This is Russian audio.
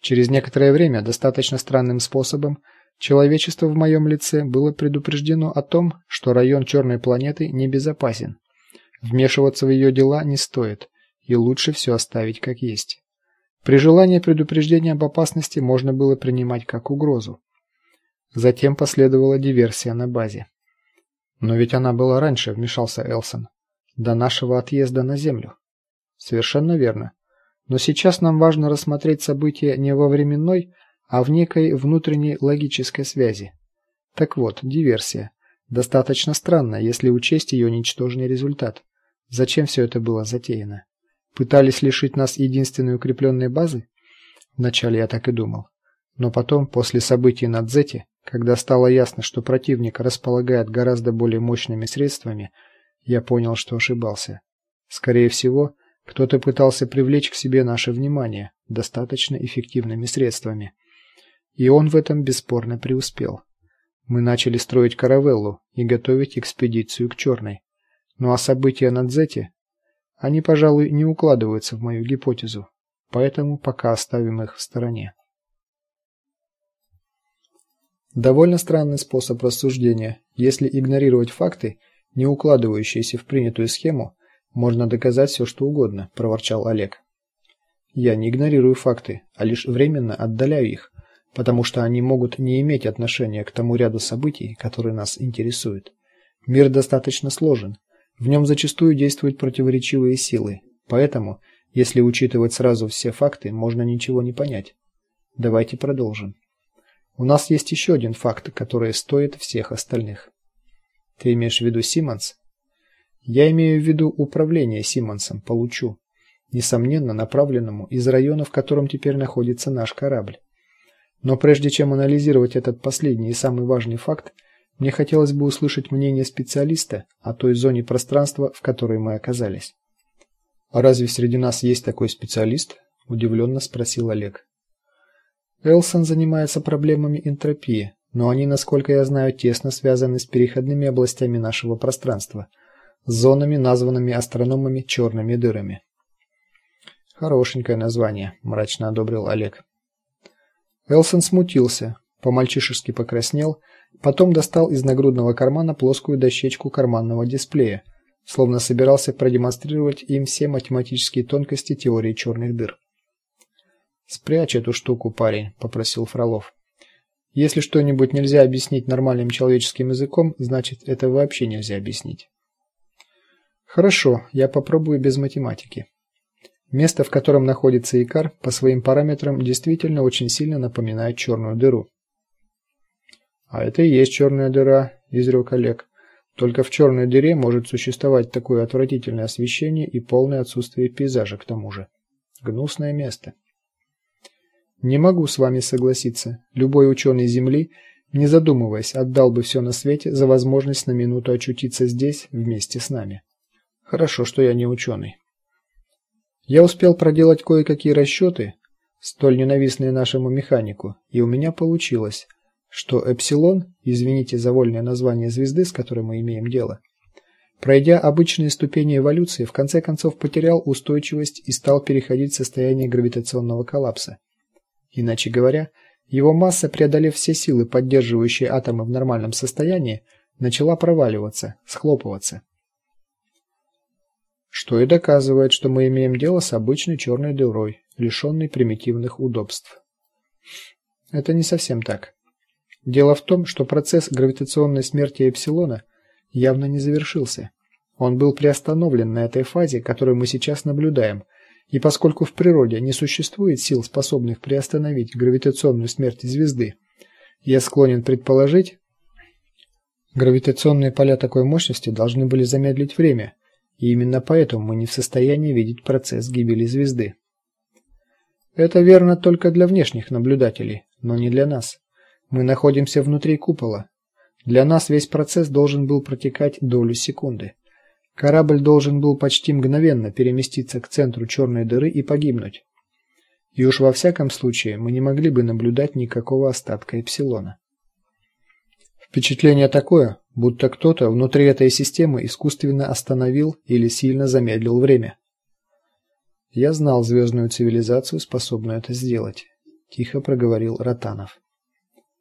Через некоторое время, достаточно странным способом, человечество в моем лице было предупреждено о том, что район черной планеты небезопасен. Вмешиваться в ее дела не стоит, и лучше все оставить как есть. При желании предупреждение об опасности можно было принимать как угрозу. Затем последовала диверсия на базе. Но ведь она была раньше, вмешался Элсон, до нашего отъезда на Землю. Совершенно верно. Но сейчас нам важно рассмотреть события не во временной, а в некой внутренней логической связи. Так вот, диверсия достаточно странная, если учесть ее ничтожный результат. Зачем все это было затеяно? Пытались лишить нас единственной укрепленной базы? Вначале я так и думал. Но потом, после событий на Дзете, когда стало ясно, что противник располагает гораздо более мощными средствами, я понял, что ошибался. Скорее всего, кто-то пытался привлечь к себе наше внимание достаточно эффективными средствами. И он в этом бесспорно преуспел. Мы начали строить каравеллу и готовить экспедицию к Черной. Ну а события на Дзете, они, пожалуй, не укладываются в мою гипотезу. Поэтому пока оставим их в стороне. Довольно странный способ рассуждения. Если игнорировать факты, не укладывающиеся в принятую схему, можно доказать все, что угодно, проворчал Олег. Я не игнорирую факты, а лишь временно отдаляю их, потому что они могут не иметь отношения к тому ряду событий, которые нас интересуют. Мир достаточно сложен. В нем зачастую действуют противоречивые силы. Поэтому, если учитывать сразу все факты, можно ничего не понять. Давайте продолжим. У нас есть еще один факт, который стоит всех остальных. Ты имеешь в виду Симмонс? Я имею в виду управление Симмонсом по лучу, несомненно направленному из района, в котором теперь находится наш корабль. Но прежде чем анализировать этот последний и самый важный факт, мне хотелось бы услышать мнение специалиста о той зоне пространства, в которой мы оказались. А разве среди нас есть такой специалист? удивленно спросил Олег. Элсон занимается проблемами энтропии, но они, насколько я знаю, тесно связаны с переходными областями нашего пространства, зонами, названными астрономами черными дырами. Хорошенькое название, мрачно одобрил Олег. Элсон смутился, по-мальчишески покраснел, потом достал из нагрудного кармана плоскую дощечку карманного дисплея, словно собирался продемонстрировать им все математические тонкости теории черных дыр. Спрячь эту штуку, парень, попросил Фролов. Если что-нибудь нельзя объяснить нормальным человеческим языком, значит, это вообще нельзя объяснить. Хорошо, я попробую без математики. Место, в котором находится Икар, по своим параметрам действительно очень сильно напоминает черную дыру. А это и есть черная дыра, изрек Олег. Только в черной дыре может существовать такое отвратительное освещение и полное отсутствие пейзажа к тому же. Гнусное место. Не могу с вами согласиться. Любой ученый Земли, не задумываясь, отдал бы все на свете за возможность на минуту очутиться здесь вместе с нами. Хорошо, что я не ученый. Я успел проделать кое-какие расчеты, столь ненавистные нашему механику, и у меня получилось, что эпсилон, извините за вольное название звезды, с которой мы имеем дело, пройдя обычные ступени эволюции, в конце концов потерял устойчивость и стал переходить в состояние гравитационного коллапса. Иначе говоря, его масса, преодолев все силы, поддерживающие атомы в нормальном состоянии, начала проваливаться, схлопываться. Что и доказывает, что мы имеем дело с обычной черной дырой, лишенной примитивных удобств. Это не совсем так. Дело в том, что процесс гравитационной смерти эпсилона явно не завершился. Он был приостановлен на этой фазе, которую мы сейчас наблюдаем – и поскольку в природе не существует сил, способных приостановить гравитационную смерть звезды, я склонен предположить, гравитационные поля такой мощности должны были замедлить время, и именно поэтому мы не в состоянии видеть процесс гибели звезды. Это верно только для внешних наблюдателей, но не для нас. Мы находимся внутри купола. Для нас весь процесс должен был протекать долю секунды. Корабль должен был почти мгновенно переместиться к центру черной дыры и погибнуть. И уж во всяком случае мы не могли бы наблюдать никакого остатка эпсилона. Впечатление такое, будто кто-то внутри этой системы искусственно остановил или сильно замедлил время. Я знал звездную цивилизацию, способную это сделать. тихо проговорил Ротанов.